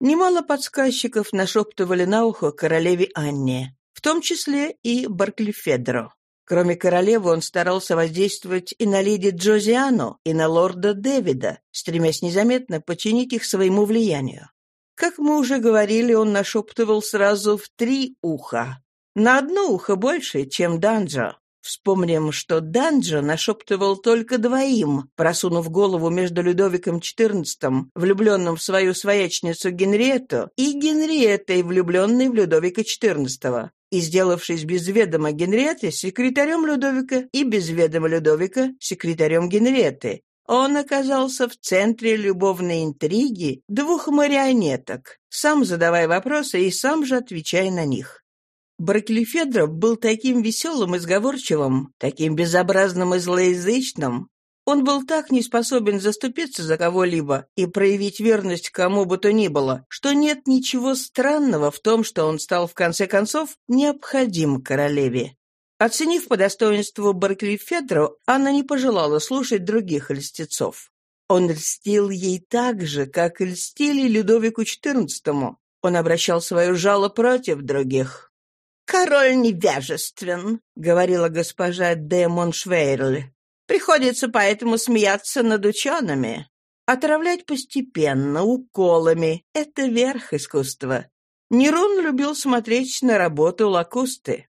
Немало подсказчиков нашептывали на ухо королеве Анне, в том числе и Барклифедро. Кроме королевы, он старался воздействовать и на леди Джозиану, и на лорда Дэвида, стремясь незаметно подчинить их своему влиянию. Как мы уже говорили, он нашептывал сразу в три уха. На одно ухо больше, чем Данджо. Вспомним, что Данджо нашептывал только двоим, просунув голову между Людовиком XIV, влюбленным в свою своячницу Генриетту, и Генриеттой, влюбленной в Людовика XIV, и сделавшись без ведома Генриетты секретарем Людовика и без ведома Людовика секретарем Генриетты. Он оказался в центре любовной интриги двух марионеток, сам задавая вопросы и сам же отвечая на них. Барклифедро был таким веселым и сговорчивым, таким безобразным и злоязычным. Он был так не способен заступиться за кого-либо и проявить верность кому бы то ни было, что нет ничего странного в том, что он стал в конце концов необходим королеве. Оценив по достоинству Барклифедро, она не пожелала слушать других льстецов. Он льстил ей так же, как льстили Людовику XIV. Он обращал свое жало против других. «Король невежествен», — говорила госпожа де Моншвейль. «Приходится поэтому смеяться над учеными. Отравлять постепенно, уколами — это верх искусства. Нерон любил смотреть на работу лакусты.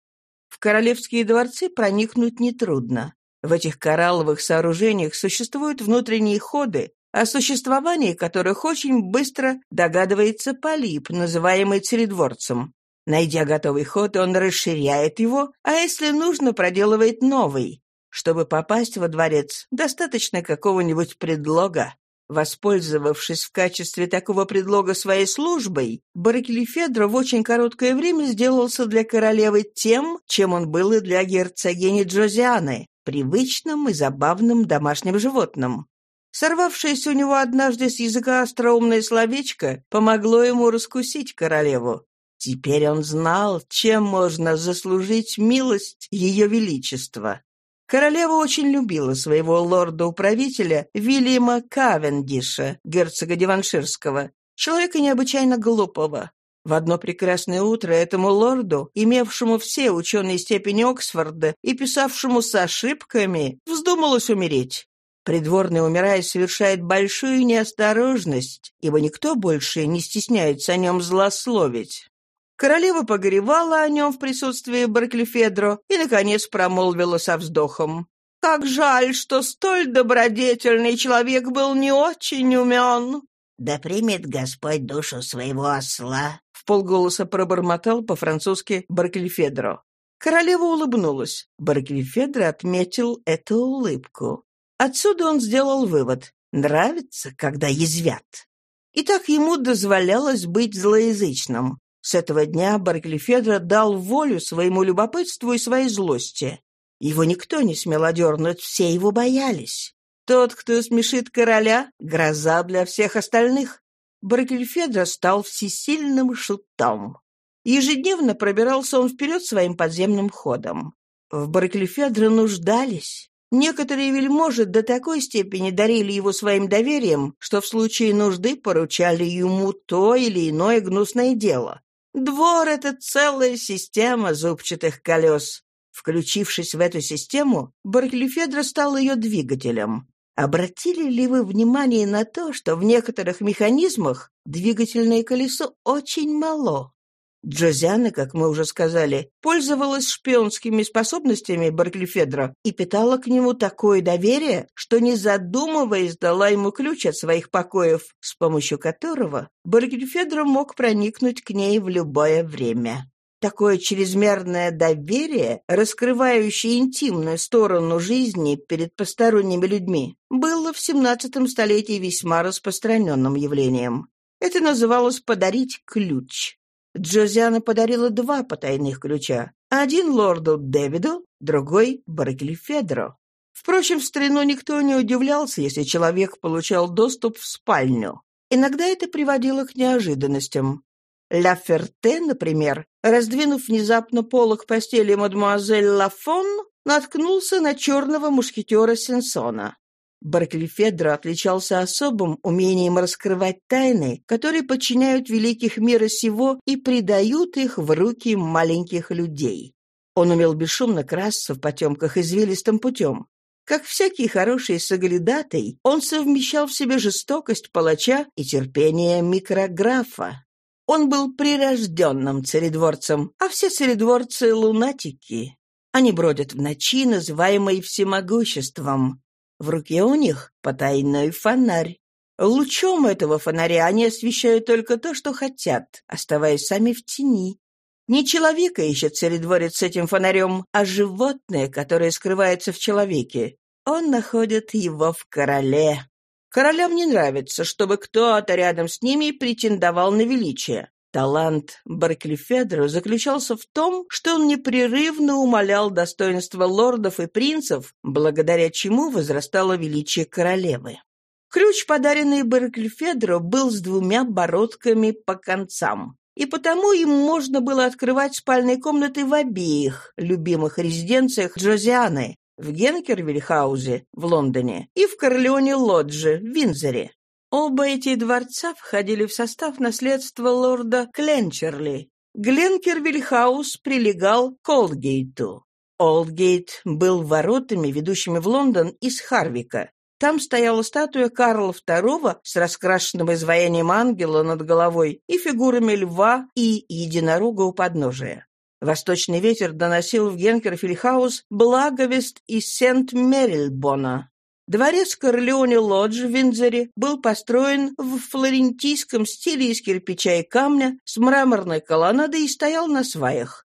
В королевские дворцы проникнуть нетрудно. В этих коралловых сооружениях существуют внутренние ходы, о существовании которых очень быстро догадывается полип, называемый царедворцем. Найдя готовый ход, он расширяет его, а если нужно, проделывает новый. Чтобы попасть во дворец, достаточно какого-нибудь предлога. Воспользовавшись в качестве такого предлога своей службой, Баракелефедро в очень короткое время сделался для королевы тем, чем он был и для герцогини Джозианы, привычным и забавным домашним животным. Сорвавшееся у него однажды с языка остроумное словечко помогло ему раскусить королеву. Теперь он знал, чем можно заслужить милость Ее Величества. Королева очень любила своего лорда-управителя Вильяма Кавендиша, герцога Диванширского, человека необычайно глупого. В одно прекрасное утро этому лорду, имевшему все ученые степени Оксфорда и писавшему с ошибками, вздумалось умереть. Придворный, умирая, совершает большую неосторожность, ибо никто больше не стесняется о нем злословить. Королева погоревала о нем в присутствии Барклифедро и, наконец, промолвила со вздохом. «Как жаль, что столь добродетельный человек был не очень умен!» «Да примет Господь душу своего осла!» — в полголоса пробормотал по-французски Барклифедро. Королева улыбнулась. Барклифедро отметил эту улыбку. Отсюда он сделал вывод. Нравится, когда язвят. И так ему дозволялось быть злоязычным. С этого дня Барклифедро дал волю своему любопытству и своей злости. Его никто не смел одернуть, все его боялись. Тот, кто смешит короля, — гроза для всех остальных. Баркельфедро стал всесильным шутом. Ежедневно пробирался он вперед своим подземным ходом. В Баркельфедро нуждались. Некоторые вельможи до такой степени дарили его своим доверием, что в случае нужды поручали ему то или иное гнусное дело. Двор — это целая система зубчатых колес. Включившись в эту систему, Барклифедро стал ее двигателем. Обратили ли вы внимание на то, что в некоторых механизмах двигательное колесо очень мало? Джозиана, как мы уже сказали, пользовалась шпионскими способностями Барклифедро и питала к нему такое доверие, что, не задумываясь, дала ему ключ от своих покоев, с помощью которого Барклифедро мог проникнуть к ней в любое время. Такое чрезмерное доверие, раскрывающее интимную сторону жизни перед посторонними людьми, было в XVII столетии весьма распространенным явлением. Это называлось «подарить ключ». Джозиана подарила два потайных ключа. Один лорду Дэвиду, другой — Баракли Федро. Впрочем, в старину никто не удивлялся, если человек получал доступ в спальню. Иногда это приводило к неожиданностям. Ля Ферте, например, раздвинув внезапно полок постели мадемуазель Лафон, наткнулся на черного мушкетера Сенсона. Барклифедро отличался особым умением раскрывать тайны, которые подчиняют великих мира сего и предают их в руки маленьких людей. Он умел бесшумно красться в потемках извилистым путем. Как всякий хороший соглядатый, он совмещал в себе жестокость палача и терпение микрографа. Он был прирожденным царедворцем, а все царедворцы — лунатики. Они бродят в ночи, называемой всемогуществом. В руке у них потайной фонарь. Лучом этого фонаря они освещают только то, что хотят, оставаясь сами в тени. Не человека ищет царедворец с этим фонарем, а животное, которое скрывается в человеке. Он находит его в короле. Королям не нравится, чтобы кто-то рядом с ними претендовал на величие. Талант Барклифедро заключался в том, что он непрерывно умалял достоинство лордов и принцев, благодаря чему возрастало величие королевы. Ключ, подаренный Барклифедро, был с двумя бородками по концам и потому им можно было открывать спальные комнаты в обеих любимых резиденциях Джозианы в Генкервильхаузе в Лондоне и в Корлеоне-Лодже в Винзоре. Оба эти дворца входили в состав наследства лорда Кленчерли. Гленкервильхаус прилегал к Олдгейту. Олдгейт был воротами, ведущими в Лондон из Харвика. Там стояла статуя Карла II с раскрашенным изваянием ангела над головой и фигурами льва и единорога у подножия. Восточный ветер доносил в Генкерфильхаус благовест из Сент-Мерильбона. Дворец Корлеоне Лодж в Виндзоре был построен в флорентийском стиле из кирпича и камня с мраморной колоннадой и стоял на сваях.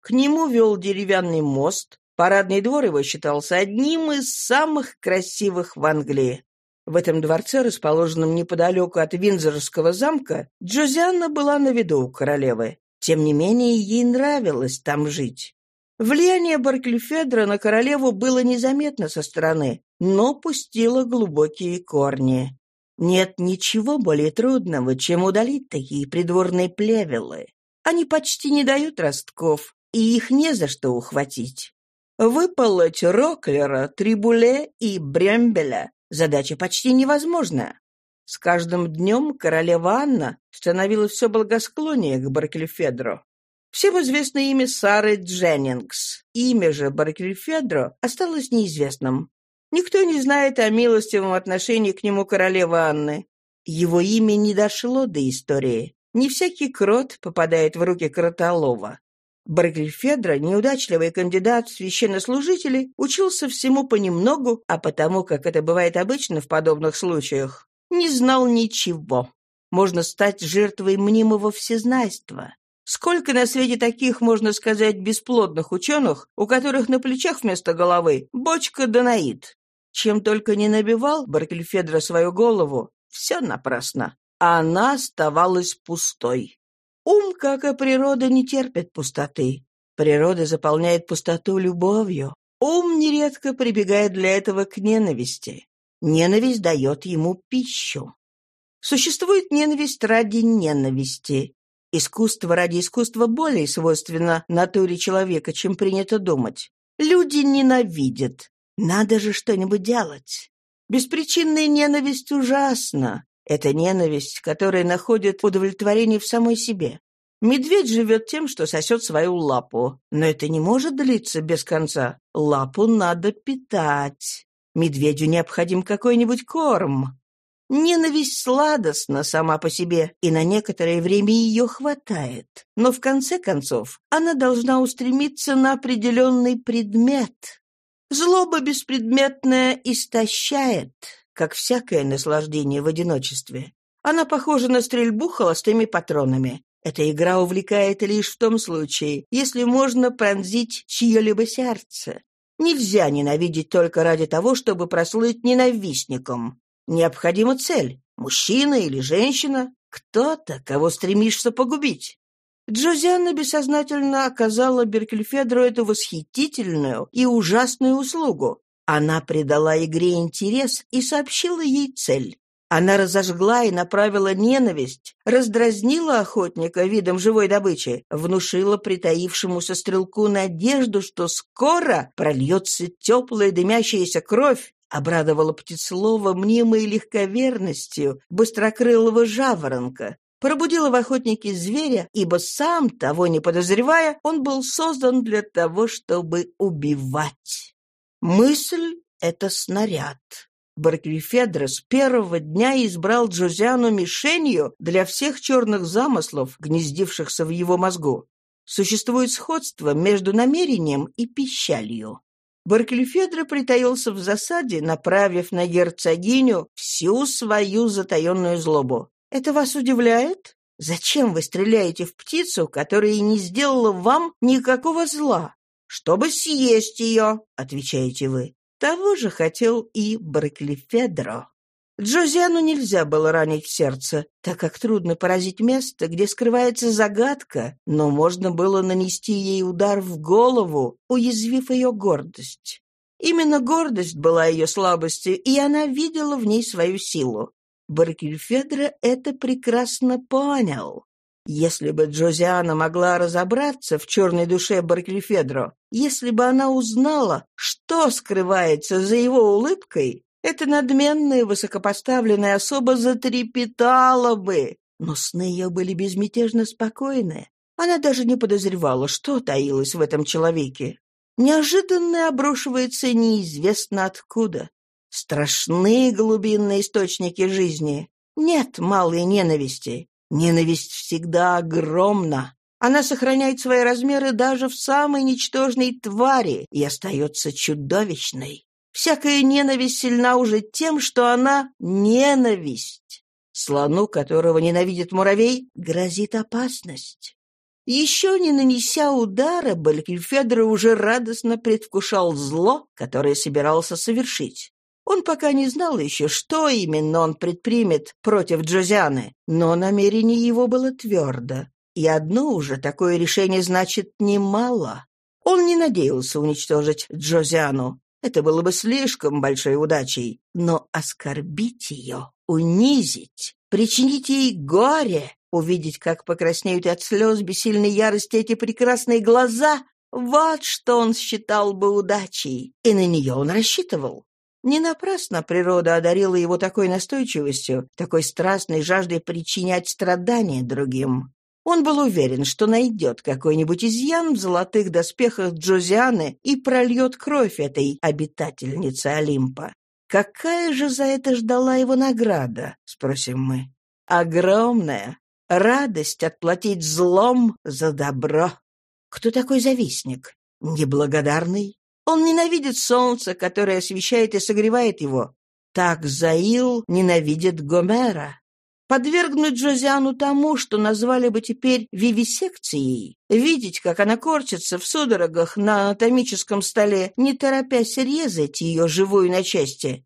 К нему вел деревянный мост, Парадный двор его считался одним из самых красивых в Англии. В этом дворце, расположенном неподалеку от Виндзорского замка, Джозианна была на виду у королевы. Тем не менее, ей нравилось там жить. Влияние Барклифедра на королеву было незаметно со стороны, но пустило глубокие корни. Нет ничего более трудного, чем удалить такие придворные плевелы. Они почти не дают ростков, и их не за что ухватить. Выполоть Роклера, Трибуле и Брембеля задача почти невозможная. С каждым днем королева Анна становилась все благосклоннее к Баркельфедро. Всем известно имя Сары Дженнингс. Имя же Баркельфедро осталось неизвестным. Никто не знает о милостивом отношении к нему королевы Анны. Его имя не дошло до истории. Не всякий крот попадает в руки кротолова. Баргельфедро, неудачливый кандидат в священнослужители, учился всему понемногу, а потому, как это бывает обычно в подобных случаях, не знал ничего. Можно стать жертвой мнимого всезнайства. Сколько на свете таких, можно сказать, бесплодных ученых, у которых на плечах вместо головы бочка Данаид. Чем только не набивал Баркельфедро свою голову, все напрасно. Она оставалась пустой. Ум, как и природа, не терпит пустоты. Природа заполняет пустоту любовью. Ум нередко прибегает для этого к ненависти. Ненависть дает ему пищу. Существует ненависть ради ненависти. Искусство ради искусства более свойственно натуре человека, чем принято думать. Люди ненавидят. Надо же что-нибудь делать. Беспричинная ненависть ужасна. Это ненависть, которая находит удовлетворение в самой себе. Медведь живет тем, что сосет свою лапу. Но это не может длиться без конца. Лапу надо питать. Медведю необходим какой-нибудь корм. Ненависть сладостна сама по себе, и на некоторое время ее хватает. Но в конце концов она должна устремиться на определенный предмет. Злоба беспредметная истощает как всякое наслаждение в одиночестве. Она похожа на стрельбу холостыми патронами. Эта игра увлекает лишь в том случае, если можно пронзить чье-либо сердце. Нельзя ненавидеть только ради того, чтобы прослыть ненавистником. Необходима цель – мужчина или женщина, кто-то, кого стремишься погубить. Джозианна бессознательно оказала Беркельфедру эту восхитительную и ужасную услугу. Она придала игре интерес и сообщила ей цель. Она разожгла и направила ненависть, раздразнила охотника видом живой добычи, внушила притаившемуся стрелку надежду, что скоро прольется теплая дымящаяся кровь, обрадовала птицелова мнимой легковерностью быстрокрылого жаворонка, пробудила в охотнике зверя, ибо сам, того не подозревая, он был создан для того, чтобы убивать. Мысль — это снаряд. Баркельфедро с первого дня избрал Джозиану мишенью для всех черных замыслов, гнездившихся в его мозгу. Существует сходство между намерением и пищалью. Баркельфедро притаился в засаде, направив на герцогиню всю свою затаенную злобу. «Это вас удивляет? Зачем вы стреляете в птицу, которая не сделала вам никакого зла? Чтобы съесть ее», — отвечаете вы. Того же хотел и Барклифедро. Джозиану нельзя было ранить в сердце, так как трудно поразить место, где скрывается загадка, но можно было нанести ей удар в голову, уязвив ее гордость. Именно гордость была ее слабостью, и она видела в ней свою силу. Баркельфедро это прекрасно понял. Если бы Джозиана могла разобраться в черной душе Баркельфедро, если бы она узнала, что скрывается за его улыбкой, эта надменная высокопоставленная особа затрепетала бы. Но сны ее были безмятежно спокойны. Она даже не подозревала, что таилось в этом человеке. Неожиданно обрушивается неизвестно откуда. Страшные глубинные источники жизни. Нет малой ненависти. Ненависть всегда огромна. Она сохраняет свои размеры даже в самой ничтожной твари и остается чудовищной. Всякая ненависть сильна уже тем, что она ненависть. Слону, которого ненавидит муравей, грозит опасность. Еще не нанеся удара, Балькельфедро уже радостно предвкушал зло, которое собирался совершить. Он пока не знал еще, что именно он предпримет против Джозианы, но намерение его было твердо. И одно уже такое решение значит немало. Он не надеялся уничтожить Джозиану. Это было бы слишком большой удачей. Но оскорбить ее, унизить, причинить ей горе, увидеть, как покраснеют от слез бессильной ярости эти прекрасные глаза, вот что он считал бы удачей. И на нее он рассчитывал. Не напрасно природа одарила его такой настойчивостью, такой страстной жаждой причинять страдания другим. Он был уверен, что найдет какой-нибудь изъян в золотых доспехах Джозианы и прольет кровь этой обитательницы Олимпа. «Какая же за это ждала его награда?» — спросим мы. «Огромная. Радость отплатить злом за добро. Кто такой завистник? Неблагодарный? Он ненавидит солнце, которое освещает и согревает его. Так Заил ненавидит Гомера. Подвергнуть Джозиану тому, что назвали бы теперь вивисекцией, видеть, как она корчится в судорогах на анатомическом столе, не торопясь резать ее живую на части.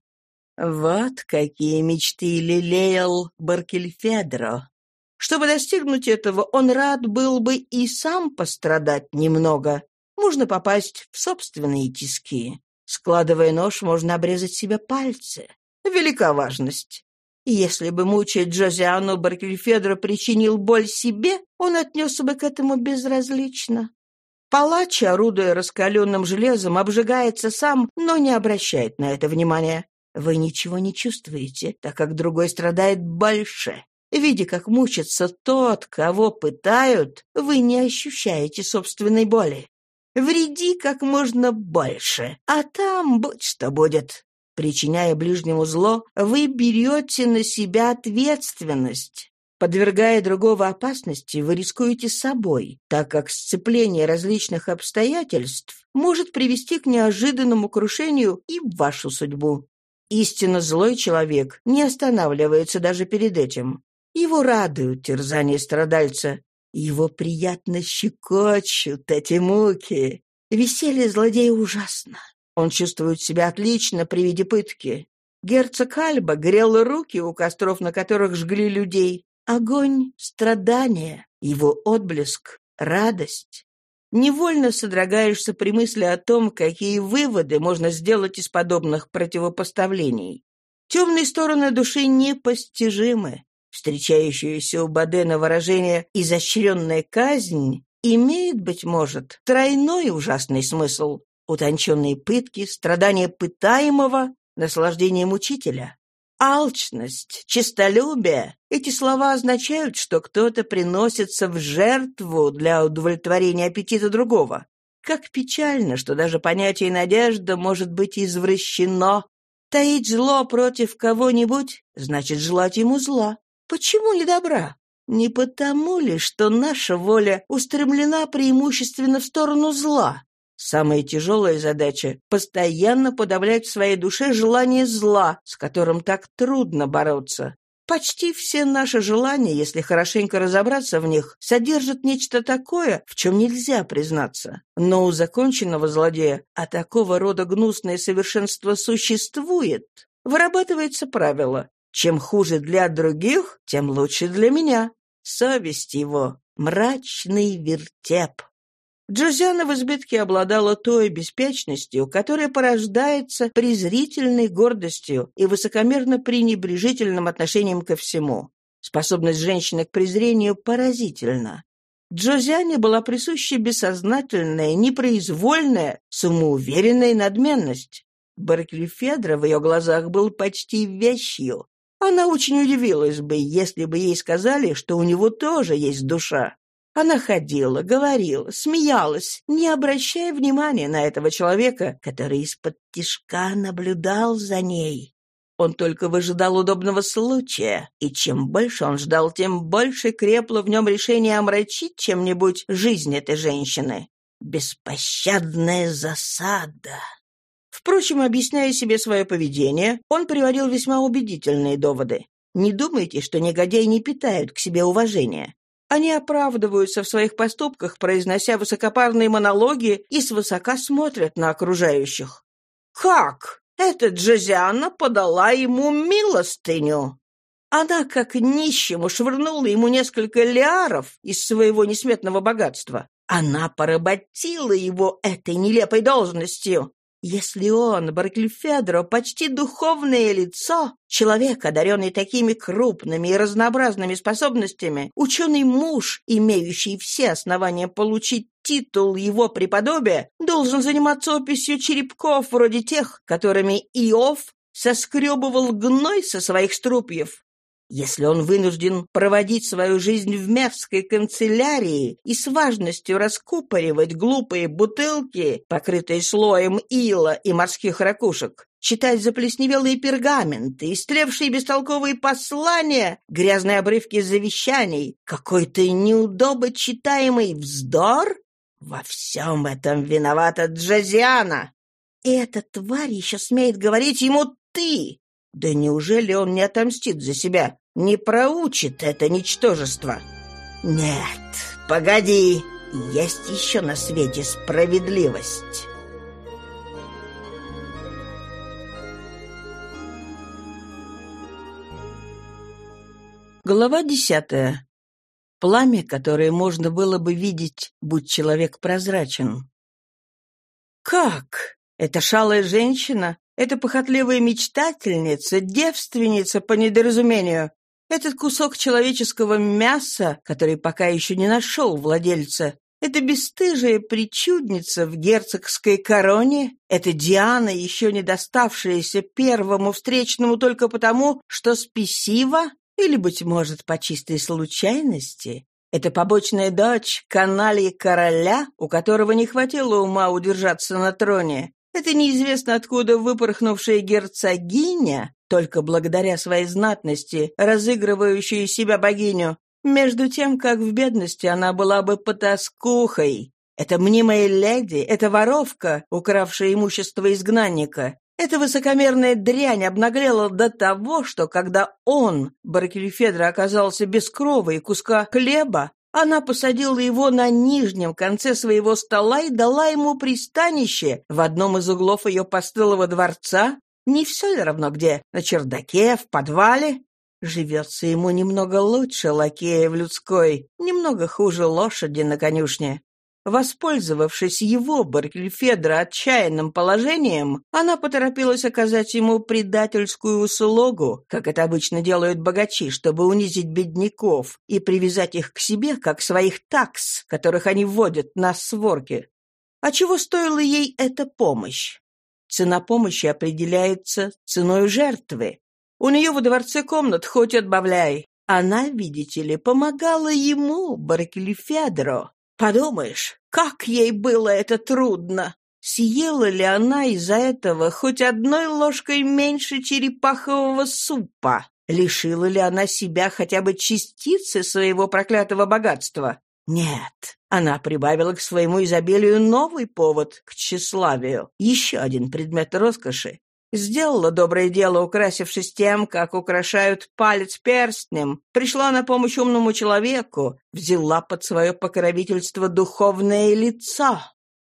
Вот какие мечты лелеял Баркельфедро. Чтобы достигнуть этого, он рад был бы и сам пострадать немного. Можно попасть в собственные тиски. Складывая нож, можно обрезать себе пальцы. Велика важность. Если бы, мучая Джозиану, Баркельфедро причинил боль себе, он отнесся бы к этому безразлично. Палач, орудуя раскаленным железом, обжигается сам, но не обращает на это внимания. Вы ничего не чувствуете, так как другой страдает больше. Видя, как мучится тот, кого пытают, вы не ощущаете собственной боли. Вреди как можно больше, а там будь что будет. Причиняя ближнему зло, вы берете на себя ответственность. Подвергая другого опасности, вы рискуете собой, так как сцепление различных обстоятельств может привести к неожиданному крушению и вашу судьбу. Истинно злой человек не останавливается даже перед этим. Его радуют терзания страдальца, его приятно щекочут эти муки. Веселье злодея ужасно. Он чувствует себя отлично при виде пытки. Герцог Альба грел руки у костров, на которых жгли людей. Огонь — страдание, его отблеск — радость. Невольно содрогаешься при мысли о том, какие выводы можно сделать из подобных противопоставлений. Темные стороны души непостижимы. Встречающееся у Бадена выражение «изощренная казнь» имеет, быть может, тройной ужасный смысл. Утонченные пытки, страдания пытаемого наслаждение мучителя. Алчность, честолюбие — эти слова означают, что кто-то приносится в жертву для удовлетворения аппетита другого. Как печально, что даже понятие «надежда» может быть извращено. Таить зло против кого-нибудь — значит желать ему зла. Почему не добра? Не потому ли, что наша воля устремлена преимущественно в сторону зла? Самая тяжелая задача — постоянно подавлять в своей душе желание зла, с которым так трудно бороться. Почти все наши желания, если хорошенько разобраться в них, содержат нечто такое, в чем нельзя признаться. Но у законченного злодея, а такого рода гнусное совершенство существует, вырабатывается правило «чем хуже для других, тем лучше для меня». Совесть его — мрачный вертеп. Джузяна в избытке обладала той беспечностью, которая порождается презрительной гордостью и высокомерно пренебрежительным отношением ко всему. Способность женщины к презрению поразительна. Джозиане была присуща бессознательная, непроизвольная, самоуверенная надменность. Барклифедра в ее глазах был почти вещью. Она очень удивилась бы, если бы ей сказали, что у него тоже есть душа. Она ходила, говорила, смеялась, не обращая внимания на этого человека, который из-под тишка наблюдал за ней. Он только выжидал удобного случая, и чем больше он ждал, тем больше крепло в нем решение омрачить чем-нибудь жизнь этой женщины. Беспощадная засада. Впрочем, объясняя себе свое поведение, он приводил весьма убедительные доводы. Не думайте, что негодяи не питают к себе уважения. Они оправдываются в своих поступках, произнося высокопарные монологи и свысока смотрят на окружающих. «Как? Эта Джозиана подала ему милостыню!» Она, как нищему, швырнула ему несколько лиаров из своего несметного богатства. Она поработила его этой нелепой должностью. Если он, Барклифедро, почти духовное лицо, человек, одаренный такими крупными и разнообразными способностями, ученый муж, имеющий все основания получить титул его преподобия, должен заниматься описью черепков вроде тех, которыми Иов соскребывал гной со своих струпьев, если он вынужден проводить свою жизнь в мерзкой канцелярии и с важностью раскупоривать глупые бутылки, покрытые слоем ила и морских ракушек, читать заплесневелые пергаменты, истлевшие бестолковые послания, грязные обрывки завещаний, какой-то неудобо читаемый вздор, во всем этом виновата Джазиана. И эта тварь еще смеет говорить ему «ты», да неужели он не отомстит за себя? Не проучит это ничтожество? Нет, погоди, есть еще на свете справедливость. Глава десятая. Пламя, которое можно было бы видеть, будь человек прозрачен. «Как? Эта шалая женщина эта похотливая мечтательница, девственница по недоразумению, этот кусок человеческого мяса, который пока еще не нашел владельца, эта бесстыжая причудница в герцогской короне, эта Диана, еще не доставшаяся первому встречному только потому, что спесива, или, быть может, по чистой случайности, это побочная дочь канальи короля, у которого не хватило ума удержаться на троне, это неизвестно откуда выпорхнувшая герцогиня, только благодаря своей знатности, разыгрывающая себя богиню, между тем, как в бедности она была бы потаскухой. Это мнимая леди, это воровка, укравшая имущество изгнанника. Эта высокомерная дрянь обнаглела до того, что когда он, Баркельфедро, оказался без крова и куска хлеба, она посадила его на нижнем конце своего стола и дала ему пристанище в одном из углов ее постылого дворца. Не все ли равно где? На чердаке, в подвале? Живется ему немного лучше лакея в людской, немного хуже лошади на конюшне. Воспользовавшись его, Баркельфедра, отчаянным положением, она поторопилась оказать ему предательскую услугу, как это обычно делают богачи, чтобы унизить бедняков и привязать их к себе, как своих такс, которых они вводят на сворки. А чего стоила ей эта помощь? Цена помощи определяется ценой жертвы. У нее во дворце комнат хоть отбавляй. Она, видите ли, помогала ему, Баркелефедро. Подумаешь, как ей было это трудно! Съела ли она из-за этого хоть одной ложкой меньше черепахового супа? Лишила ли она себя хотя бы частицы своего проклятого богатства? Нет, она прибавила к своему изобилию новый повод к тщеславию, еще один предмет роскоши. Сделала доброе дело, украсившись тем, как украшают палец перстнем, пришла на помощь умному человеку, взяла под свое покровительство духовное лицо.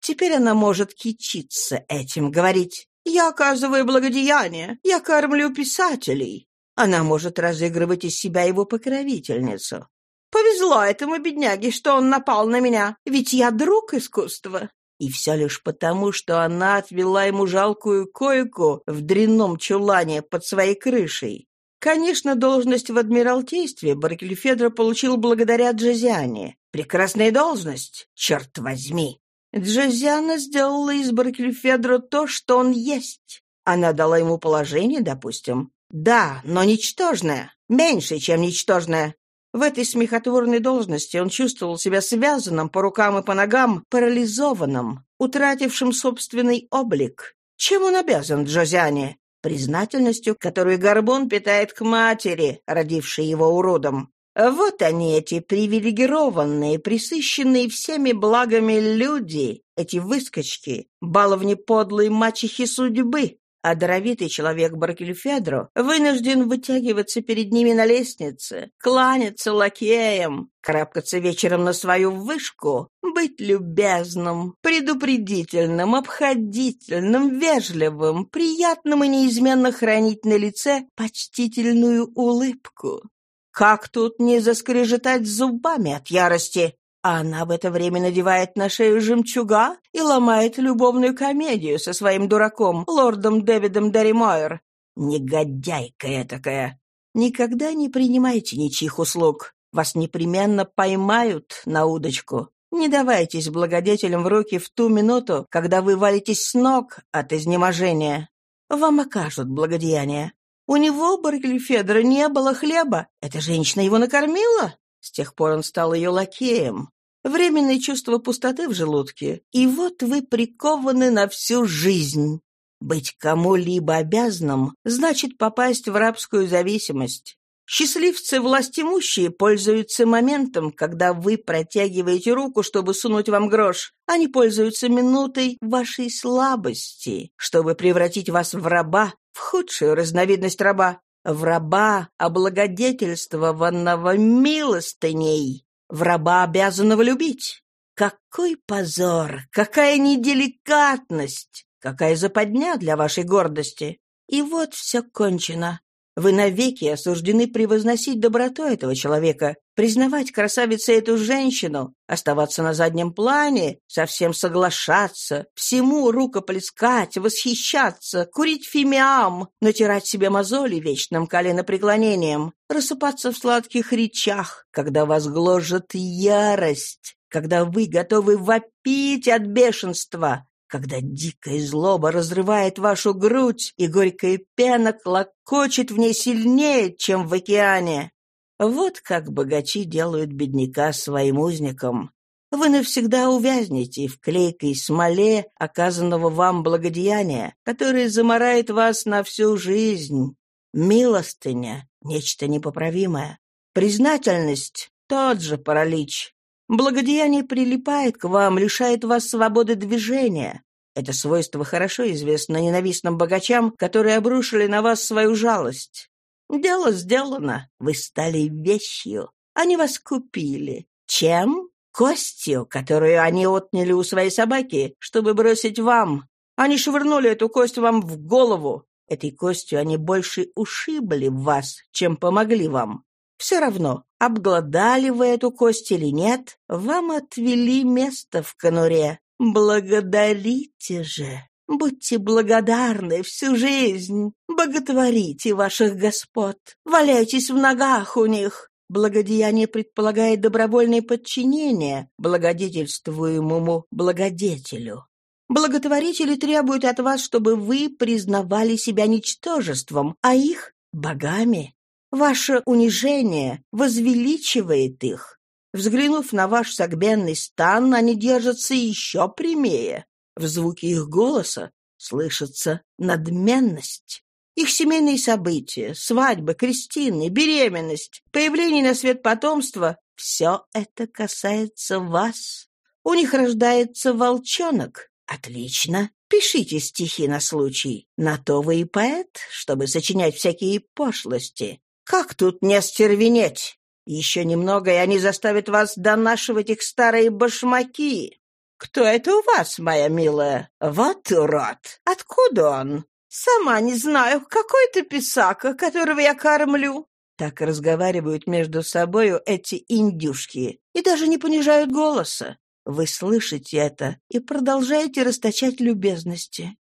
Теперь она может кичиться этим, говорить «Я оказываю благодеяние, я кормлю писателей». Она может разыгрывать из себя его покровительницу. Повезло этому бедняге, что он напал на меня, ведь я друг искусства. И все лишь потому, что она отвела ему жалкую койку в дрянном чулане под своей крышей. Конечно, должность в Адмиралтействе Баркельфедро получил благодаря Джозиане. Прекрасная должность, черт возьми. Джозиана сделала из Баркельфедро то, что он есть. Она дала ему положение, допустим. Да, но ничтожное. Меньше, чем ничтожное. В этой смехотворной должности он чувствовал себя связанным по рукам и по ногам, парализованным, утратившим собственный облик. Чем он обязан Джозиане? Признательностью, которую Горбун питает к матери, родившей его уродом. Вот они, эти привилегированные, присыщенные всеми благами люди, эти выскочки, баловни подлой мачехи судьбы, а даровитый человек Баркельфедро вынужден вытягиваться перед ними на лестнице, кланяться лакеям, крапкаться вечером на свою вышку, быть любезным, предупредительным, обходительным, вежливым, приятным и неизменно хранить на лице почтительную улыбку. Как тут не заскрежетать зубами от ярости? А она в это время надевает на шею жемчуга и ломает любовную комедию со своим дураком, лордом Дэвидом Дарримойер. Негодяйка этакая. Никогда не принимайте ничьих услуг. Вас непременно поймают на удочку. Не давайтесь благодетелям в руки в ту минуту, когда вы валитесь с ног от изнеможения. Вам окажут благодеяние. У него, Баркельфедра, не было хлеба. Эта женщина его накормила. С тех пор он стал ее лакеем. Временное чувство пустоты в желудке. И вот вы прикованы на всю жизнь. Быть кому-либо обязанным значит попасть в рабскую зависимость. Счастливцы властимущие пользуются моментом, когда вы протягиваете руку, чтобы сунуть вам грош. Они пользуются минутой вашей слабости, чтобы превратить вас в раба, в худшую разновидность раба в раба, облагодетельствованного милостыней, в раба, обязанного любить. Какой позор, какая неделикатность, какая западня для вашей гордости. И вот все кончено. Вы навеки осуждены превозносить доброту этого человека, признавать красавицей эту женщину, оставаться на заднем плане, совсем соглашаться, всему рукоплескать, восхищаться, курить фимиам, натирать себе мозоли вечным коленопреклонением, рассыпаться в сладких речах, когда вас гложет ярость, когда вы готовы вопить от бешенства, когда дикая злоба разрывает вашу грудь, и горькая пена клокочет в ней сильнее, чем в океане. Вот как богачи делают бедняка своим узником. Вы навсегда увязнете в клейкой смоле оказанного вам благодеяния, которое заморает вас на всю жизнь. Милостыня — нечто непоправимое. Признательность — тот же паралич. Благодеяние прилипает к вам, лишает вас свободы движения. Это свойство хорошо известно ненавистным богачам, которые обрушили на вас свою жалость. Дело сделано. Вы стали вещью. Они вас купили. Чем? Костью, которую они отняли у своей собаки, чтобы бросить вам. Они швырнули эту кость вам в голову. Этой костью они больше ушибли вас, чем помогли вам. Все равно, обглодали вы эту кость или нет, вам отвели место в конуре. Благодарите же. Будьте благодарны всю жизнь. Боготворите ваших господ. Валяйтесь в ногах у них. Благодеяние предполагает добровольное подчинение благодетельствуемому благодетелю. Благотворители требуют от вас, чтобы вы признавали себя ничтожеством, а их — богами. Ваше унижение возвеличивает их. Взглянув на ваш согбенный стан, они держатся еще прямее. В звуке их голоса слышится надменность. Их семейные события, свадьбы, крестины, беременность, появление на свет потомства — все это касается вас. У них рождается волчонок. Отлично. Пишите стихи на случай. На то вы и поэт, чтобы сочинять всякие пошлости. Как тут не остервенеть? Еще немного, и они заставят вас донашивать их старые башмаки. Кто это у вас, моя милая? Вот урод. Откуда он? Сама не знаю. Какой-то писака, которого я кормлю. Так разговаривают между собою эти индюшки и даже не понижают голоса. Вы слышите это и продолжаете расточать любезности.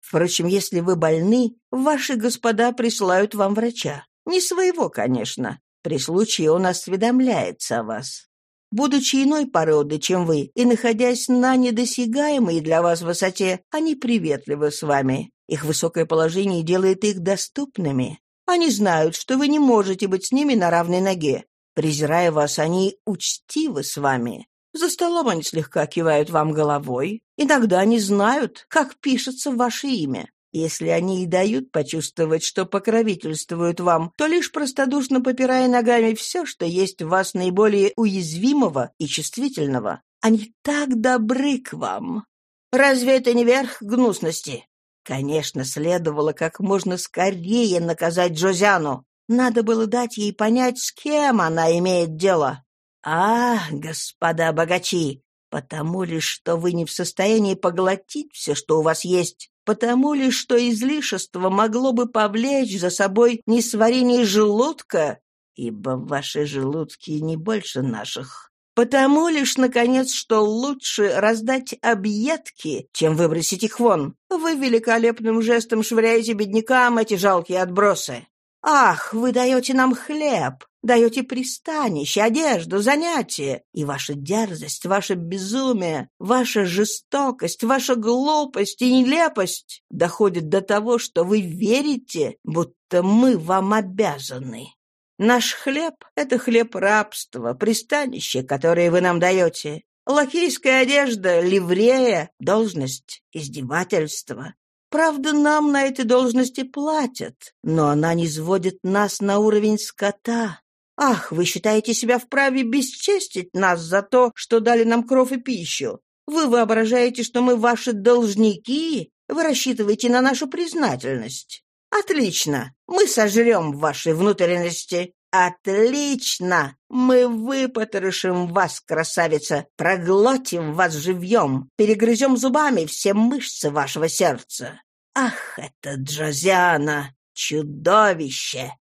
Впрочем, если вы больны, ваши господа присылают вам врача. Не своего, конечно. При случае он осведомляется о вас. Будучи иной породы, чем вы, и находясь на недосягаемой для вас высоте, они приветливы с вами. Их высокое положение делает их доступными. Они знают, что вы не можете быть с ними на равной ноге. Презирая вас, они учтивы с вами. За столом они слегка кивают вам головой. Иногда они знают, как пишется ваше имя. Если они и дают почувствовать, что покровительствуют вам, то лишь простодушно попирая ногами все, что есть в вас наиболее уязвимого и чувствительного. Они так добры к вам. Разве это не верх гнусности? Конечно, следовало как можно скорее наказать Джозяну. Надо было дать ей понять, с кем она имеет дело. А, господа богачи, потому лишь, что вы не в состоянии поглотить все, что у вас есть, потому лишь, что излишество могло бы повлечь за собой несварение желудка, ибо ваши желудки не больше наших. Потому лишь, наконец, что лучше раздать объедки, чем выбросить их вон. Вы великолепным жестом швыряете беднякам эти жалкие отбросы. Ах, вы даете нам хлеб, даете пристанище, одежду, занятия, и ваша дерзость, ваше безумие, ваша жестокость, ваша глупость и нелепость доходят до того, что вы верите, будто мы вам обязаны. Наш хлеб — это хлеб рабства, пристанище, которое вы нам даете. Лакейская одежда, ливрея, должность, издевательство. Правда, нам на этой должности платят, но она не сводит нас на уровень скота. Ах, вы считаете себя вправе бесчестить нас за то, что дали нам кров и пищу. Вы воображаете, что мы ваши должники? Вы рассчитываете на нашу признательность. Отлично, мы сожрем ваши внутренности. «Отлично! Мы выпотрошим вас, красавица, проглотим вас живьем, перегрызем зубами все мышцы вашего сердца. Ах, это Джозиана! Чудовище!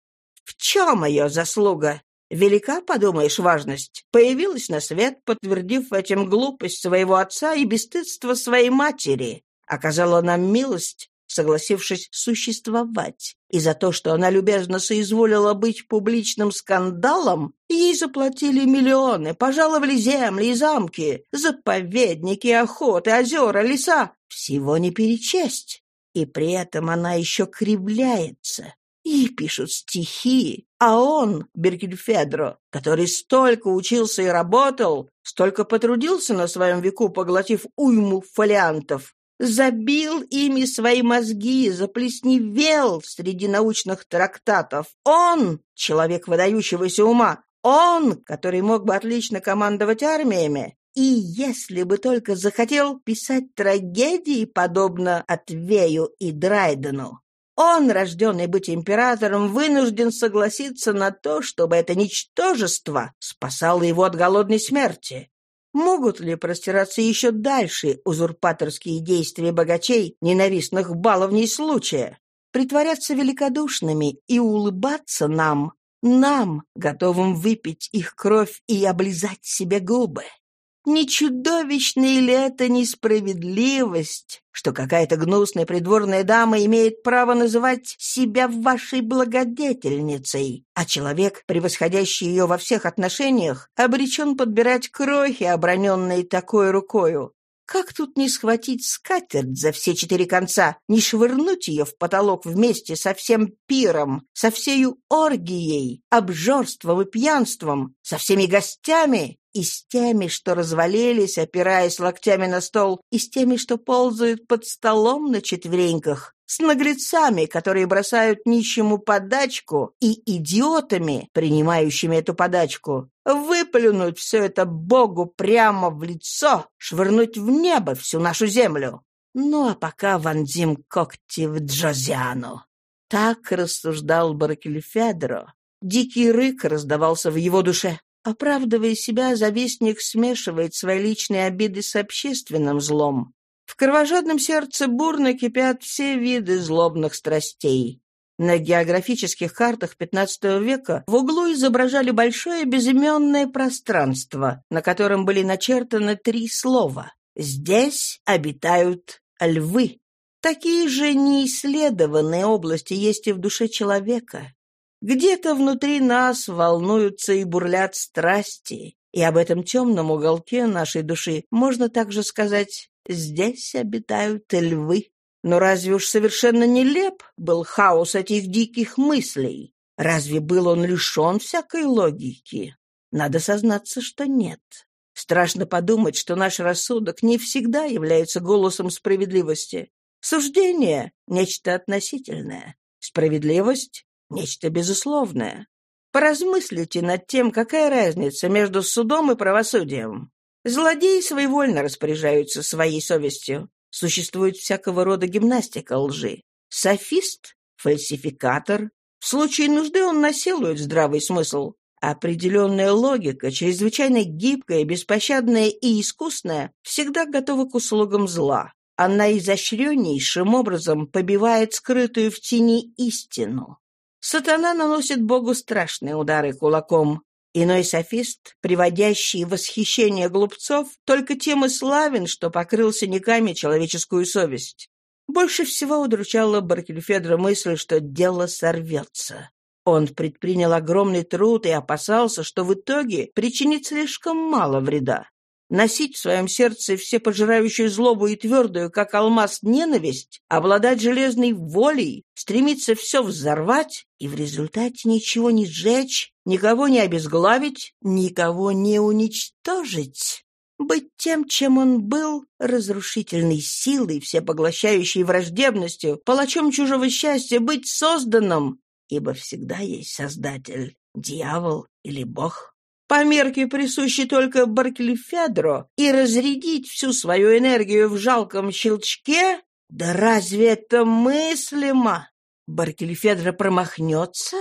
В чем ее заслуга? Велика, подумаешь, важность. Появилась на свет, подтвердив этим глупость своего отца и бесстыдство своей матери. Оказала нам милость, согласившись существовать. И за то, что она любезно соизволила быть публичным скандалом, ей заплатили миллионы, пожаловали земли и замки, заповедники, охоты, озера, леса. Всего не перечесть. И при этом она еще кривляется. Ей пишут стихи, а он, Беркельфедро, который столько учился и работал, столько потрудился на своем веку, поглотив уйму фолиантов, забил ими свои мозги, заплесневел среди научных трактатов. Он — человек выдающегося ума, он, который мог бы отлично командовать армиями, и если бы только захотел писать трагедии, подобно Атвею и Драйдену. Он, рожденный быть императором, вынужден согласиться на то, чтобы это ничтожество спасало его от голодной смерти. Могут ли простираться еще дальше узурпаторские действия богачей, ненавистных баловней случая? Притворяться великодушными и улыбаться нам, нам, готовым выпить их кровь и облизать себе губы? Не чудовищная ли это несправедливость, что какая-то гнусная придворная дама имеет право называть себя вашей благодетельницей, а человек, превосходящий ее во всех отношениях, обречен подбирать крохи, оброненные такой рукою? Как тут не схватить скатерть за все четыре конца, не швырнуть ее в потолок вместе со всем пиром, со всею оргией, обжорством и пьянством, со всеми гостями, и с теми, что развалились, опираясь локтями на стол, и с теми, что ползают под столом на четвереньках, с наглецами, которые бросают нищему подачку, и идиотами, принимающими эту подачку, выплюнуть все это Богу прямо в лицо, швырнуть в небо всю нашу землю. Ну, а пока вонзим когти в Джозиану. Так рассуждал Баракельфедро. Дикий рык раздавался в его душе. Оправдывая себя, завистник смешивает свои личные обиды с общественным злом. В кровожадном сердце бурно кипят все виды злобных страстей. На географических картах XV века в углу изображали большое безыменное пространство, на котором были начертаны три слова «Здесь обитают львы». Такие же неисследованные области есть и в душе человека. Где-то внутри нас волнуются и бурлят страсти, и об этом темном уголке нашей души можно также сказать Здесь обитают львы. Но разве уж совершенно нелеп был хаос этих диких мыслей? Разве был он лишен всякой логики? Надо сознаться, что нет. Страшно подумать, что наш рассудок не всегда является голосом справедливости. Суждение — нечто относительное. Справедливость — нечто безусловное. Поразмыслите над тем, какая разница между судом и правосудием. Злодеи своевольно распоряжаются своей совестью. Существует всякого рода гимнастика лжи. Софист — фальсификатор. В случае нужды он насилует здравый смысл. Определенная логика, чрезвычайно гибкая, беспощадная и искусная, всегда готова к услугам зла. Она изощреннейшим образом побивает скрытую в тени истину. Сатана наносит Богу страшные удары кулаком. Иной софист, приводящий в восхищение глупцов, только тем и славен, что покрыл синяками человеческую совесть. Больше всего удручала Баркельфедра мысль, что дело сорвется. Он предпринял огромный труд и опасался, что в итоге причинит слишком мало вреда носить в своем сердце всепожирающую злобу и твердую, как алмаз, ненависть, обладать железной волей, стремиться все взорвать и в результате ничего не сжечь, никого не обезглавить, никого не уничтожить. Быть тем, чем он был, разрушительной силой, всепоглощающей враждебностью, палачом чужого счастья, быть созданным, ибо всегда есть Создатель, дьявол или Бог по мерке, присущей только Баркельфедро, и разрядить всю свою энергию в жалком щелчке? Да разве это мыслимо? Баркельфедро промахнется?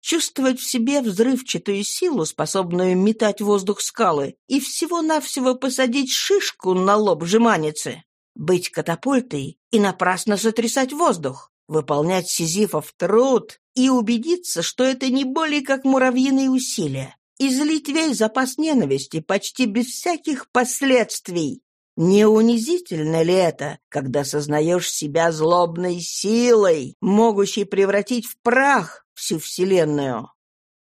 Чувствовать в себе взрывчатую силу, способную метать воздух скалы, и всего-навсего посадить шишку на лоб жеманицы? Быть катапультой и напрасно сотрясать воздух? Выполнять сизифов труд и убедиться, что это не более как муравьиные усилия? Излить весь запас ненависти почти без всяких последствий. Не унизительно ли это, когда сознаешь себя злобной силой, могущей превратить в прах всю Вселенную?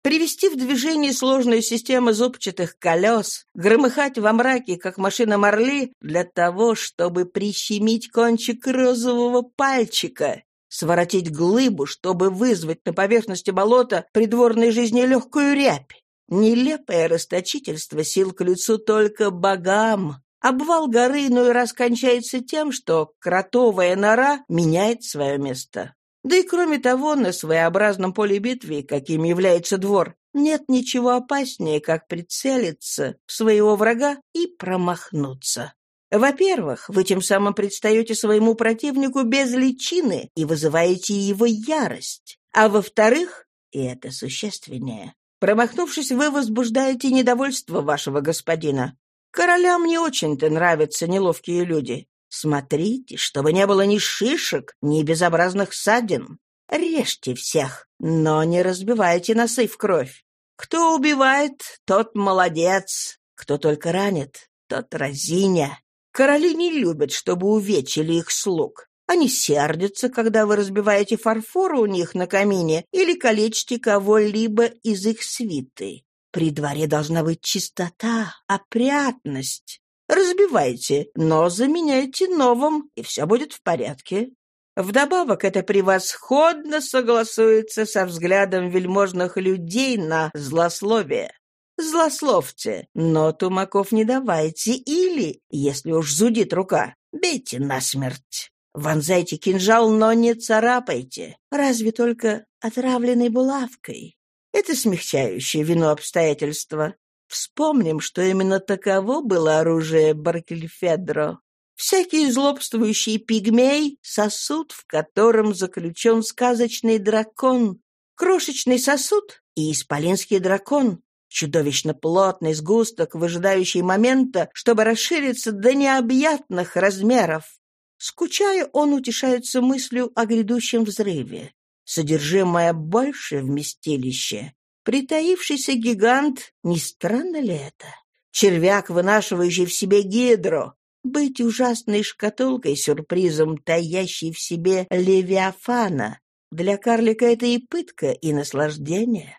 Привести в движение сложную систему зубчатых колес, громыхать во мраке, как машина Марли, для того, чтобы прищемить кончик розового пальчика, своротить глыбу, чтобы вызвать на поверхности болота придворной жизни легкую рябь. Нелепое расточительство сил к лицу только богам. Обвал горы иной раз кончается тем, что кротовая нора меняет свое место. Да и кроме того, на своеобразном поле битвы, каким является двор, нет ничего опаснее, как прицелиться в своего врага и промахнуться. Во-первых, вы тем самым предстаете своему противнику без личины и вызываете его ярость. А во-вторых, и это существеннее, Промахнувшись, вы возбуждаете недовольство вашего господина. Королям не очень-то нравятся неловкие люди. Смотрите, чтобы не было ни шишек, ни безобразных ссадин. Режьте всех, но не разбивайте носы в кровь. Кто убивает, тот молодец. Кто только ранит, тот разиня. Короли не любят, чтобы увечили их слуг. Они сердятся, когда вы разбиваете фарфор у них на камине или калечите кого-либо из их свиты. При дворе должна быть чистота, опрятность. Разбивайте, но заменяйте новым, и все будет в порядке. Вдобавок это превосходно согласуется со взглядом вельможных людей на злословие. Злословьте, но тумаков не давайте или, если уж зудит рука, бейте насмерть. Вонзайте кинжал, но не царапайте, разве только отравленной булавкой. Это смягчающее вину обстоятельства. Вспомним, что именно таково было оружие Баркельфедро. Всякий злобствующий пигмей — сосуд, в котором заключен сказочный дракон. Крошечный сосуд и исполинский дракон. Чудовищно плотный сгусток, выжидающий момента, чтобы расшириться до необъятных размеров. Скучая, он утешается мыслью о грядущем взрыве. Содержимое больше вместилище. Притаившийся гигант, не странно ли это? Червяк, вынашивающий в себе гидру. Быть ужасной шкатулкой-сюрпризом, таящей в себе левиафана. Для карлика это и пытка, и наслаждение.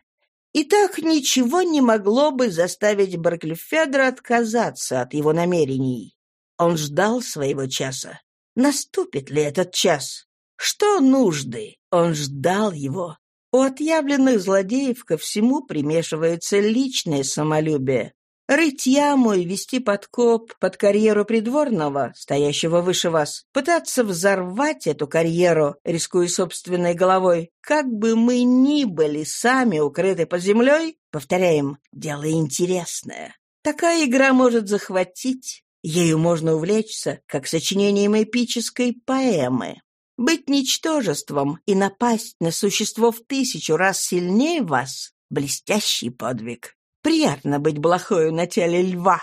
И так ничего не могло бы заставить Барклифедра отказаться от его намерений. Он ждал своего часа. Наступит ли этот час? Что нужды? Он ждал его. У отъявленных злодеев ко всему примешивается личное самолюбие. Рыть яму и вести подкоп под карьеру придворного, стоящего выше вас, пытаться взорвать эту карьеру, рискуя собственной головой, как бы мы ни были сами укрыты под землей, повторяем, дело интересное. Такая игра может захватить, ею можно увлечься, как сочинением эпической поэмы. Быть ничтожеством и напасть на существо в тысячу раз сильнее вас — блестящий подвиг. Приятно быть блохою на теле льва.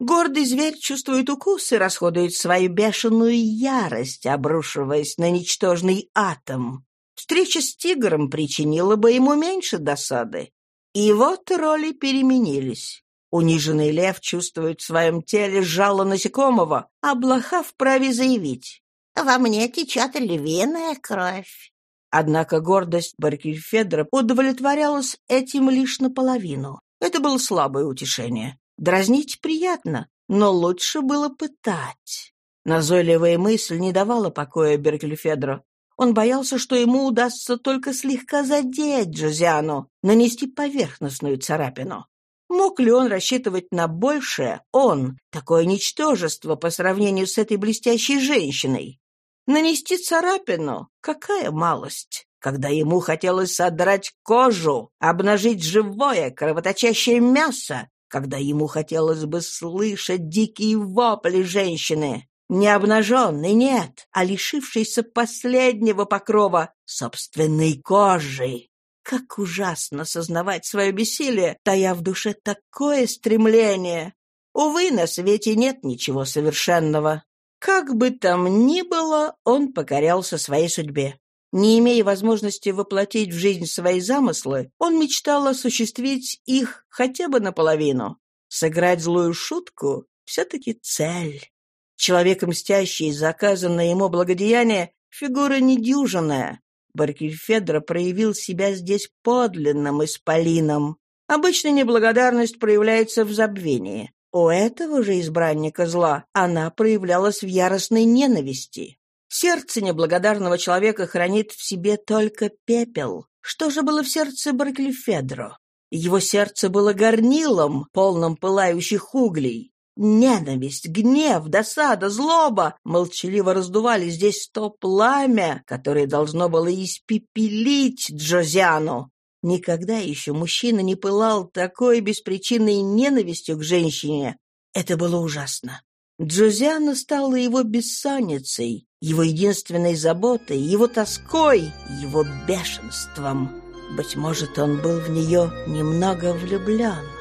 Гордый зверь чувствует укус и расходует свою бешеную ярость, обрушиваясь на ничтожный атом. Встреча с тигром причинила бы ему меньше досады. И вот роли переменились. Униженный лев чувствует в своем теле жало насекомого, а блоха вправе заявить. «Во мне течет львиная кровь». Однако гордость Баркельфедра удовлетворялась этим лишь наполовину. Это было слабое утешение. Дразнить приятно, но лучше было пытать. Назойливая мысль не давала покоя Беркельфедру. Он боялся, что ему удастся только слегка задеть Джозиану, нанести поверхностную царапину. Мог ли он рассчитывать на большее, он, такое ничтожество по сравнению с этой блестящей женщиной? Нанести царапину — какая малость! когда ему хотелось содрать кожу, обнажить живое, кровоточащее мясо, когда ему хотелось бы слышать дикие вопли женщины, не обнаженной, нет, а лишившейся последнего покрова собственной кожи. Как ужасно сознавать свое бессилие, тая в душе такое стремление. Увы, на свете нет ничего совершенного. Как бы там ни было, он покорялся своей судьбе. Не имея возможности воплотить в жизнь свои замыслы, он мечтал осуществить их хотя бы наполовину. Сыграть злую шутку — все-таки цель. Человек, мстящий за оказанное ему благодеяние, фигура недюжинная. Баркельфедро проявил себя здесь подлинным исполином. Обычно неблагодарность проявляется в забвении. У этого же избранника зла она проявлялась в яростной ненависти. Сердце неблагодарного человека хранит в себе только пепел. Что же было в сердце Барклифедро? Его сердце было горнилом, полным пылающих углей. Ненависть, гнев, досада, злоба молчаливо раздували здесь то пламя, которое должно было испепелить Джозиану. Никогда еще мужчина не пылал такой беспричинной ненавистью к женщине. Это было ужасно. Джозиана стала его бессонницей, его единственной заботой, его тоской, его бешенством. Быть может, он был в нее немного влюблен.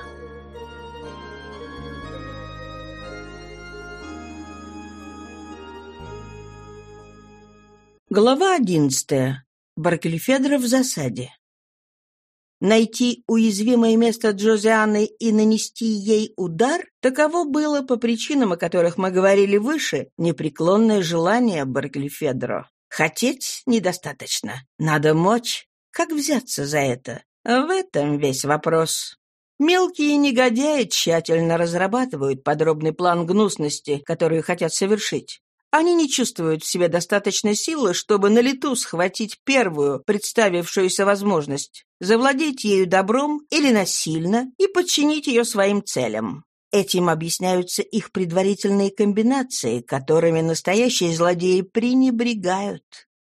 Глава одиннадцатая. Баркельфедро в засаде. Найти уязвимое место Джозианы и нанести ей удар — таково было, по причинам, о которых мы говорили выше, непреклонное желание Барклифедро. Хотеть недостаточно. Надо мочь. Как взяться за это? В этом весь вопрос. Мелкие негодяи тщательно разрабатывают подробный план гнусности, который хотят совершить. Они не чувствуют в себе достаточной силы, чтобы на лету схватить первую представившуюся возможность, завладеть ею добром или насильно и подчинить ее своим целям. Этим объясняются их предварительные комбинации, которыми настоящие злодеи пренебрегают.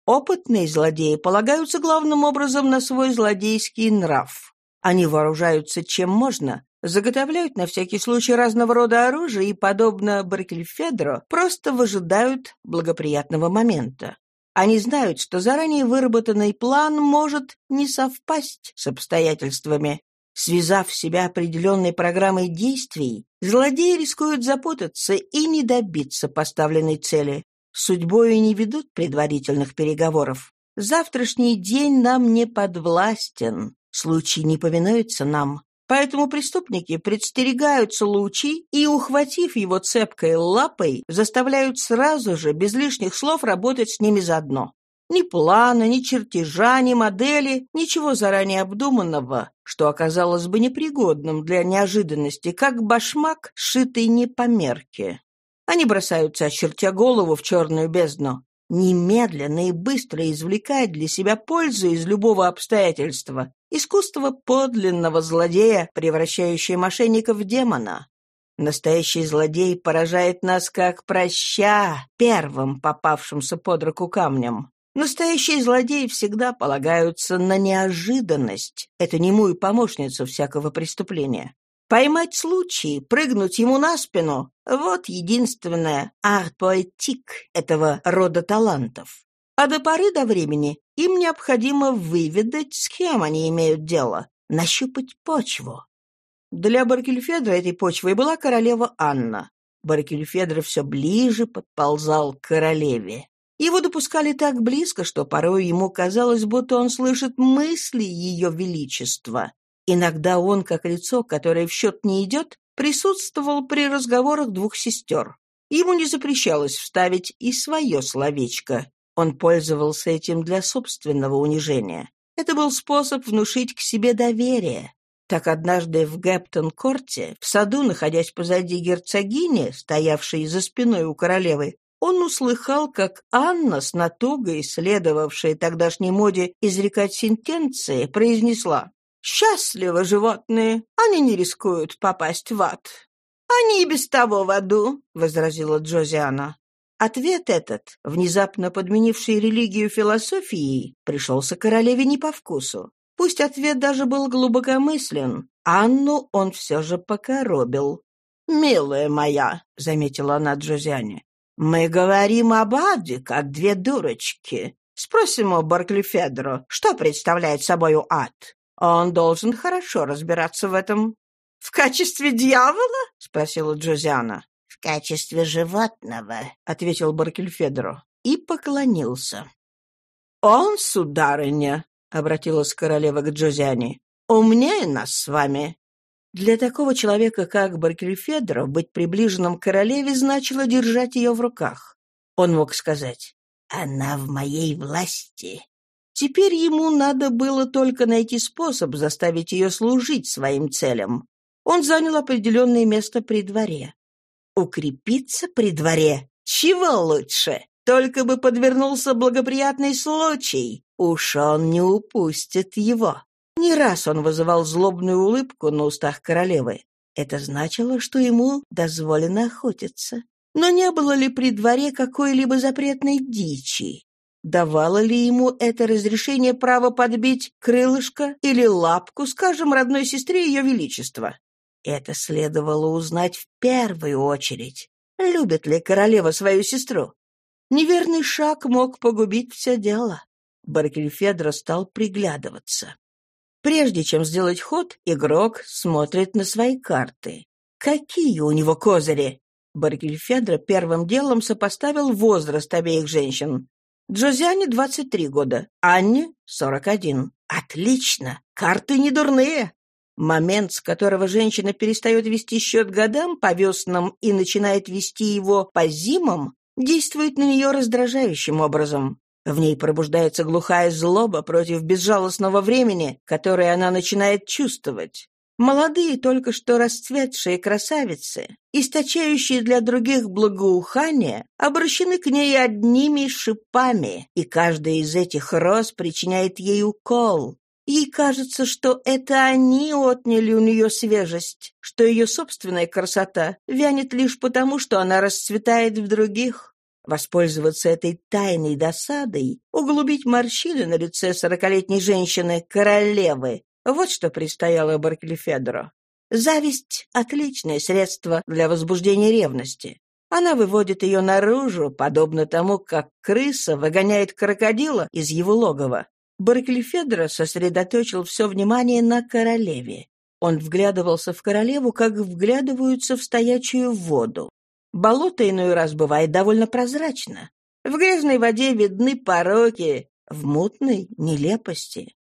Опытные злодеи полагаются главным образом на свой злодейский нрав. Они вооружаются чем можно, заготовляют на всякий случай разного рода оружие и, подобно Баркельфедро, просто выжидают благоприятного момента. Они знают, что заранее выработанный план может не совпасть с обстоятельствами. Связав себя определенной программой действий, злодеи рискуют запутаться и не добиться поставленной цели. Судьбою не ведут предварительных переговоров. Завтрашний день нам не подвластен. Случай не повинуется нам. Поэтому преступники предстерегают случай и, ухватив его цепкой лапой, заставляют сразу же, без лишних слов, работать с ними заодно. Ни плана, ни чертежа, ни модели, ничего заранее обдуманного, что оказалось бы непригодным для неожиданности, как башмак, сшитый не по мерке. Они бросаются, очертя голову в черную бездну немедленно и быстро извлекать для себя пользу из любого обстоятельства. Искусство подлинного злодея, превращающее мошенника в демона. Настоящий злодей поражает нас как проща, первым попавшимся под руку камнем. Настоящие злодеи всегда полагаются на неожиданность, эту немую помощницу всякого преступления. Поймать случай, прыгнуть ему на спину — вот единственное арт-поэтик этого рода талантов. А до поры до времени им необходимо выведать, с кем они имеют дело, нащупать почву. Для Баркельфедра этой почвой была королева Анна. Баркельфедр все ближе подползал к королеве. Его допускали так близко, что порой ему казалось, будто он слышит мысли ее величества. Иногда он, как лицо, которое в счет не идет, присутствовал при разговорах двух сестер. Ему не запрещалось вставить и свое словечко. Он пользовался этим для собственного унижения. Это был способ внушить к себе доверие. Так однажды в Гэптон-корте, в саду, находясь позади герцогини, стоявшей за спиной у королевы, он услыхал, как Анна, с натугой, следовавшая тогдашней моде изрекать сентенции, произнесла Счастливы животные, они не рискуют попасть в ад. Они и без того в аду, — возразила Джозиана. Ответ этот, внезапно подменивший религию философией, пришелся королеве не по вкусу. Пусть ответ даже был глубокомыслен, Анну он все же покоробил. «Милая моя», — заметила она Джозиане, — «мы говорим об аде, как две дурочки. Спросим у Баркли Федро, что представляет собою ад. Он должен хорошо разбираться в этом. — В качестве дьявола? — спросила Джозиана. — В качестве животного, — ответил Баркельфедро и поклонился. — Он, сударыня, — обратилась королева к Джозиане, — умнее нас с вами. Для такого человека, как Баркельфедро, быть приближенным к королеве значило держать ее в руках. Он мог сказать «Она в моей власти». Теперь ему надо было только найти способ заставить ее служить своим целям. Он занял определенное место при дворе. Укрепиться при дворе? Чего лучше? Только бы подвернулся благоприятный случай. Уж он не упустит его. Не раз он вызывал злобную улыбку на устах королевы. Это значило, что ему дозволено охотиться. Но не было ли при дворе какой-либо запретной дичи? Давало ли ему это разрешение право подбить крылышко или лапку, скажем, родной сестре Ее Величества? Это следовало узнать в первую очередь. Любит ли королева свою сестру? Неверный шаг мог погубить все дело. Баркельфедро стал приглядываться. Прежде чем сделать ход, игрок смотрит на свои карты. Какие у него козыри? Баркельфедро первым делом сопоставил возраст обеих женщин. Джозиане 23 года, Анне 41. Отлично! Карты не дурные. Момент, с которого женщина перестает вести счет годам по веснам и начинает вести его по зимам, действует на нее раздражающим образом. В ней пробуждается глухая злоба против безжалостного времени, которое она начинает чувствовать. Молодые, только что расцветшие красавицы, источающие для других благоухания, обращены к ней одними шипами, и каждая из этих роз причиняет ей укол. Ей кажется, что это они отняли у нее свежесть, что ее собственная красота вянет лишь потому, что она расцветает в других. Воспользоваться этой тайной досадой, углубить морщины на лице сорокалетней женщины, королевы, вот что предстояло Барклифедро. Зависть — отличное средство для возбуждения ревности. Она выводит ее наружу, подобно тому, как крыса выгоняет крокодила из его логова. Барклифедро сосредоточил все внимание на королеве. Он вглядывался в королеву, как вглядываются в стоячую воду. Болото иной раз бывает довольно прозрачно. В грязной воде видны пороки, в мутной — нелепости.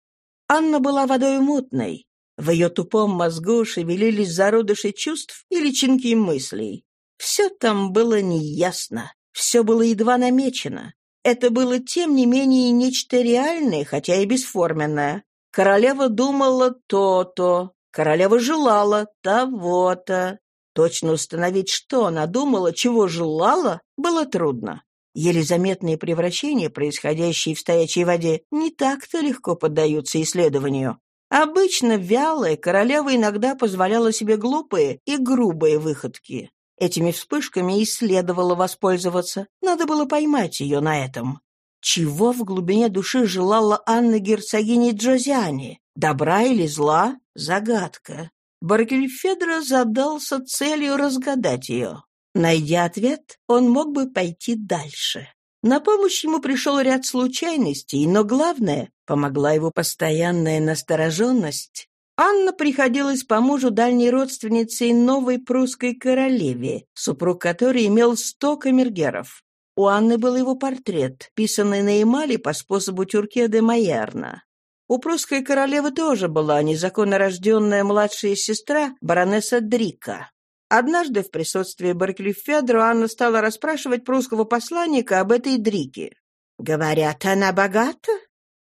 Анна была водой мутной. В ее тупом мозгу шевелились зародыши чувств и личинки мыслей. Все там было неясно, все было едва намечено. Это было, тем не менее, нечто реальное, хотя и бесформенное. Королева думала то-то, королева желала того-то. Точно установить, что она думала, чего желала, было трудно. Еле заметные превращения, происходящие в стоячей воде, не так-то легко поддаются исследованию. Обычно вялая королева иногда позволяла себе глупые и грубые выходки. Этими вспышками и следовало воспользоваться. Надо было поймать ее на этом. Чего в глубине души желала Анна герцогине Джозиане? Добра или зла? Загадка. Баркельфедро задался целью разгадать ее. Найдя ответ, он мог бы пойти дальше. На помощь ему пришел ряд случайностей, но главное — помогла его постоянная настороженность. Анна приходилась по мужу дальней родственницей новой прусской королеве, супруг которой имел сто камергеров. У Анны был его портрет, писанный на эмали по способу Тюрке де Майерна. У прусской королевы тоже была незаконно рожденная младшая сестра, баронесса Дрика. Однажды в присутствии Баркли Федро Анна стала расспрашивать прусского посланника об этой Дрике. «Говорят, она богата?»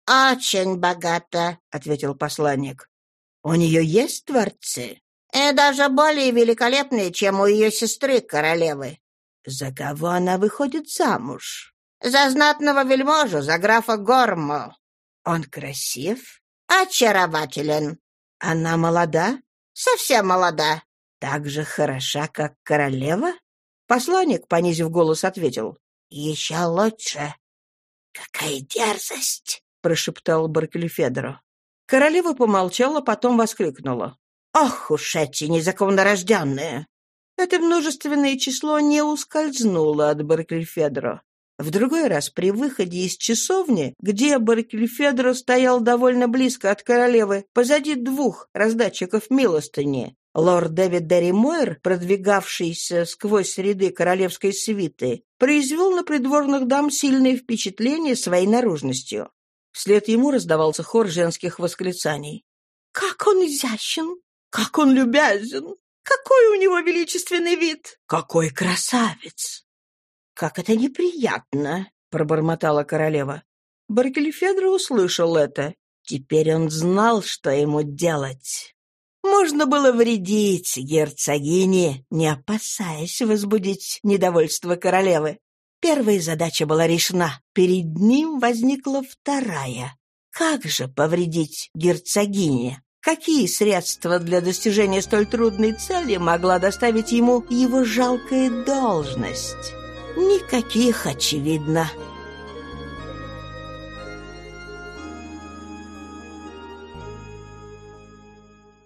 «Очень богата», — ответил посланник. «У нее есть дворцы?» «И даже более великолепные, чем у ее сестры, королевы». «За кого она выходит замуж?» «За знатного вельможу, за графа Гормо». «Он красив?» «Очарователен». «Она молода?» «Совсем молода» так же хороша, как королева?» Посланник, понизив голос, ответил. «Еще лучше». «Какая дерзость!» — прошептал Баркелефедро. Королева помолчала, потом воскликнула. «Ах уж эти незаконнорожденные!» Это множественное число не ускользнуло от Баркельфедро. В другой раз при выходе из часовни, где Баркельфедро стоял довольно близко от королевы, позади двух раздатчиков милостыни, Лорд Дэвид Дерри продвигавшийся сквозь ряды королевской свиты, произвел на придворных дам сильное впечатление своей наружностью. Вслед ему раздавался хор женских восклицаний. «Как он изящен! Как он любязен! Какой у него величественный вид! Какой красавец!» «Как это неприятно!» — пробормотала королева. Баркельфедро услышал это. Теперь он знал, что ему делать. Можно было вредить герцогине, не опасаясь возбудить недовольство королевы. Первая задача была решена. Перед ним возникла вторая. Как же повредить герцогине? Какие средства для достижения столь трудной цели могла доставить ему его жалкая должность? Никаких, очевидно.